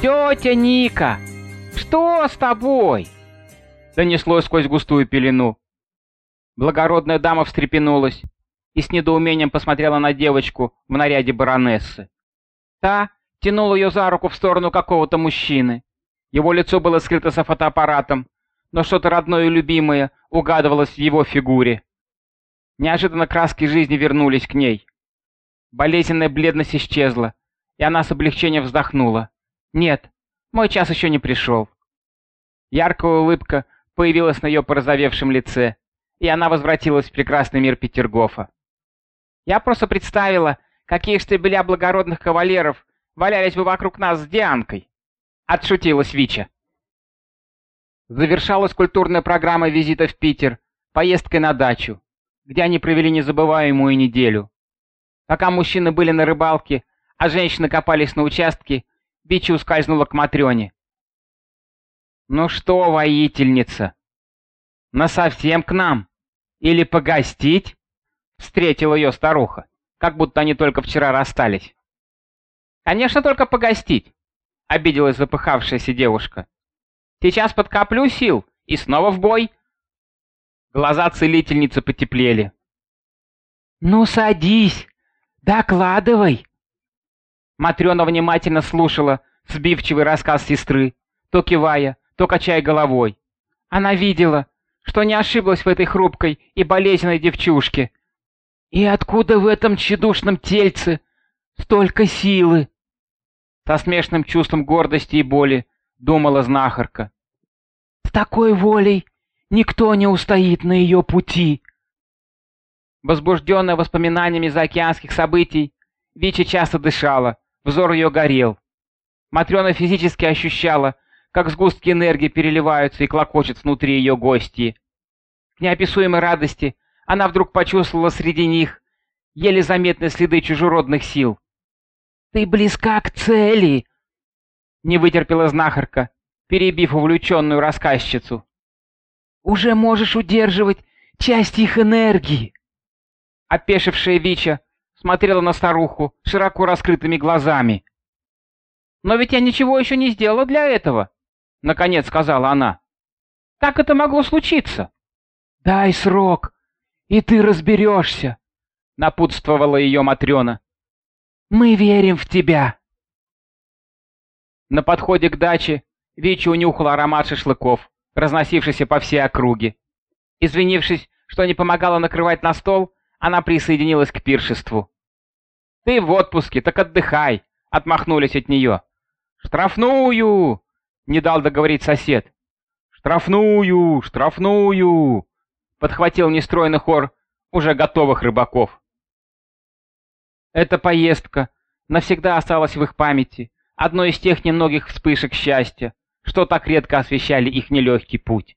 «Тетя Ника, что с тобой?» Донеслось сквозь густую пелену. Благородная дама встрепенулась и с недоумением посмотрела на девочку в наряде баронессы. Та тянула ее за руку в сторону какого-то мужчины. Его лицо было скрыто за фотоаппаратом, но что-то родное и любимое угадывалось в его фигуре. Неожиданно краски жизни вернулись к ней. Болезненная бледность исчезла, и она с облегчением вздохнула. «Нет, мой час еще не пришел». Яркая улыбка появилась на ее порозовевшем лице, и она возвратилась в прекрасный мир Петергофа. «Я просто представила, какие штабеля благородных кавалеров валялись бы вокруг нас с Дианкой!» — отшутилась Вича. Завершалась культурная программа визита в Питер поездкой на дачу, где они провели незабываемую неделю. Пока мужчины были на рыбалке, а женщины копались на участке, Бичи ускользнула к Матрёне. «Ну что, воительница, насовсем к нам? Или погостить?» Встретила ее старуха, как будто они только вчера расстались. «Конечно, только погостить», — обиделась запыхавшаяся девушка. «Сейчас подкоплю сил и снова в бой». Глаза целительницы потеплели. «Ну, садись!» «Докладывай!» Матрена внимательно слушала сбивчивый рассказ сестры, то кивая, то качая головой. Она видела, что не ошиблась в этой хрупкой и болезненной девчушке. «И откуда в этом тщедушном тельце столько силы?» Со смешным чувством гордости и боли думала знахарка. «С такой волей никто не устоит на ее пути!» Возбужденная воспоминаниями заокеанских событий, Вичи часто дышала, взор ее горел. Матрена физически ощущала, как сгустки энергии переливаются и клокочут внутри ее гости. К неописуемой радости она вдруг почувствовала среди них еле заметные следы чужеродных сил. «Ты близка к цели!» Не вытерпела знахарка, перебив увлеченную рассказчицу. «Уже можешь удерживать часть их энергии!» Опешившая Вича смотрела на старуху широко раскрытыми глазами. «Но ведь я ничего еще не сделала для этого», — наконец сказала она. «Как это могло случиться?» «Дай срок, и ты разберешься», — напутствовала ее Матрена. «Мы верим в тебя». На подходе к даче Вича унюхала аромат шашлыков, разносившийся по всей округе. Извинившись, что не помогала накрывать на стол, она присоединилась к пиршеству. «Ты в отпуске, так отдыхай!» — отмахнулись от нее. «Штрафную!» — не дал договорить сосед. «Штрафную! Штрафную!» — подхватил нестройный хор уже готовых рыбаков. Эта поездка навсегда осталась в их памяти, одной из тех немногих вспышек счастья, что так редко освещали их нелегкий путь.